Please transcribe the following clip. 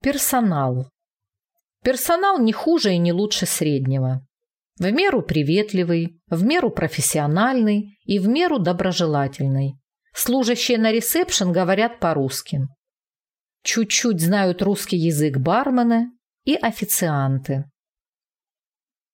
Персонал. Персонал не хуже и не лучше среднего. В меру приветливый, в меру профессиональный и в меру доброжелательный. Служащие на ресепшн говорят по-русски. Чуть-чуть знают русский язык бармены и официанты.